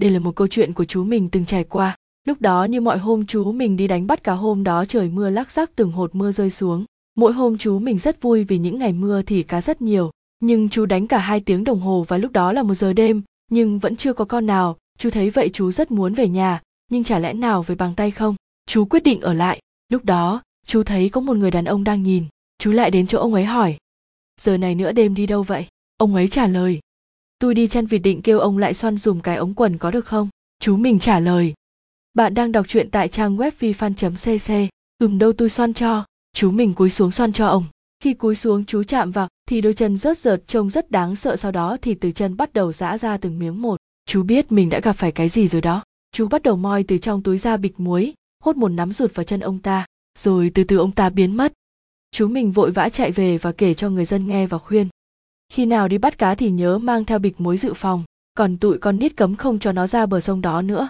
đây là một câu chuyện của chú mình từng trải qua. Lúc đó như mọi hôm chú mình đi đánh bắt cá hôm đó trời mưa lác rắc từng hột mưa rơi xuống. Mỗi hôm chú mình rất vui vì những ngày mưa thì cá rất nhiều. Nhưng chú đánh cả hai tiếng đồng hồ và lúc đó là một giờ đêm, nhưng vẫn chưa có con nào. Chú thấy vậy chú rất muốn về nhà, nhưng chả lẽ nào về bằng tay không? Chú quyết định ở lại. Lúc đó, chú thấy có một người đàn ông đang nhìn. Chú lại đến chỗ ông ấy hỏi. Giờ này nữa đêm đi đâu vậy? Ông ấy trả lời tôi đi chăn vịt định kêu ông lại xoăn dùm cái ống quần có được không? Chú mình trả lời. Bạn đang đọc truyện tại trang web vifan cc ừm, đâu tôi xoăn cho. Chú mình cúi xuống xoăn cho ông. Khi cúi xuống chú chạm vào, thì đôi chân rớt rợt, trông rất đáng sợ. Sau đó thì từ chân bắt đầu giã ra từng miếng một. Chú biết mình đã gặp phải cái gì rồi đó. Chú bắt đầu moi từ trong túi ra bịch muối, hốt một nắm ruột vào chân ông ta. Rồi từ từ ông ta biến mất. Chú mình vội vã chạy về và kể cho người dân nghe và khuyên khi nào đi bắt cá thì nhớ mang theo bịch muối dự phòng, còn tụi con nít cấm không cho nó ra bờ sông đó nữa.